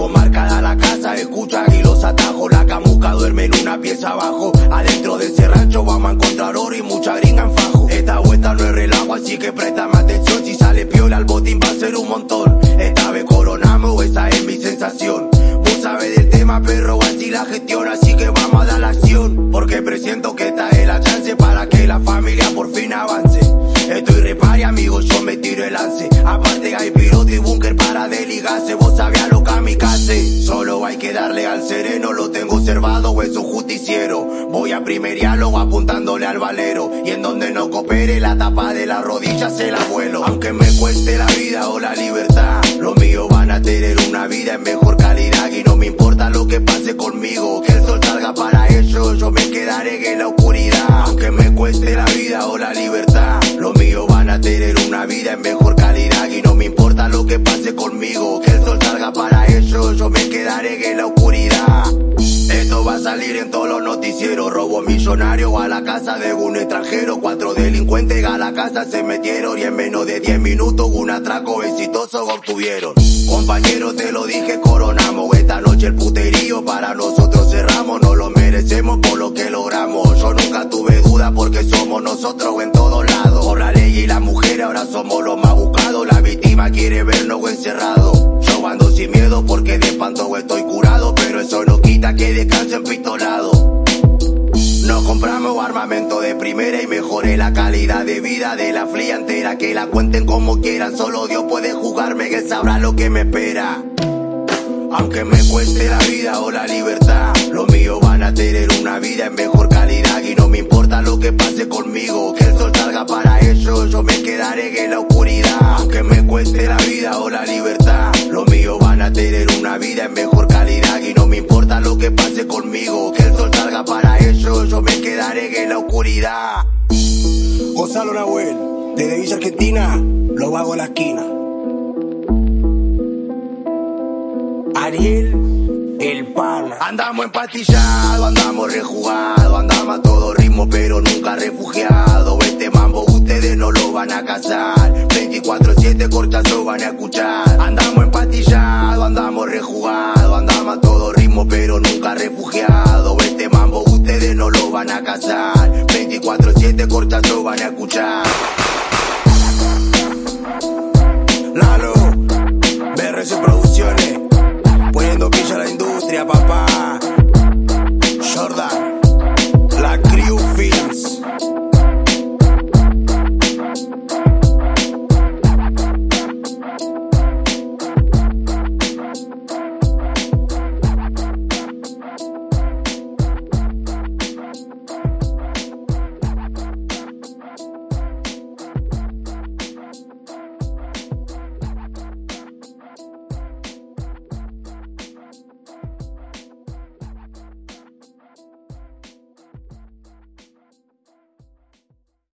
Tengo marcada la casa, escucha y los atajos. La camuca duerme en una pieza abajo. Adentro de ese rancho vamos a encontrar oro y mucha gringa en fajo. Esta vuelta no es relajo, así que préstame atención. Si sale piola al botín va a ser un montón. Esta vez coronamos, esa es mi sensación. Vos sabes del tema, perro, así la gestión, así que vamos a dar la acción. Porque presiento que está lo tengo observado, es un justiciero. Voy a primeriarlo apuntándole al valero. Y en donde no coopere la tapa de la rodilla se la vuelo. Aunque me cueste la vida o la libertad, los míos van a tener una vida en mejor calidad. Y no me importa lo que pase conmigo, que el sol salga para ellos. Yo me quedaré en la oscuridad. Aunque me cueste la vida o la libertad, los míos van a tener una vida en mejor calidad. Y no me importa lo que pase conmigo, que el sol salga para ellos. Yo me quedaré en la oscuridad. Va a salir en todos los noticieros. Robo millonario a la casa de un extranjero. Cuatro delincuentes a la casa se metieron y en menos de 10 minutos un atraco exitoso obtuvieron. Compañero, te lo dije, coronamos. Esta noche el puterío para nosotros cerramos. No lo merecemos por lo que logramos. Yo nunca tuve duda porque somos nosotros en todos lados. Por la ley y la mujer ahora somos los más buscados. La víctima quiere vernos encerrado. Descanse empistolado. Nos compramos armamento de primera y mejoré la calidad de vida de la flia entera. Que la cuenten como quieran, solo Dios puede jugarme, que sabrá lo que me espera. Aunque me cueste la vida o la libertad, los míos van a tener una vida en mejor calidad. Y no me importa lo que pase conmigo, que el sol salga para ellos, yo me quedaré en la oscuridad. Aunque me cueste la vida o la libertad, los míos van a tener una vida en mejor calidad. Y no me importa lo que pase conmigo, que el sol salga para ellos, yo me quedaré en la oscuridad. Gonzalo Nahuel, desde Villa Argentina, lo hago en la esquina. Ariel, el pana. Andamos empatillados, andamos rejugados, andamos a todo ritmo, pero nunca refugiados. Este mambo ustedes no lo van a cazar. 24-7 24-7 corchazo van a escuchar.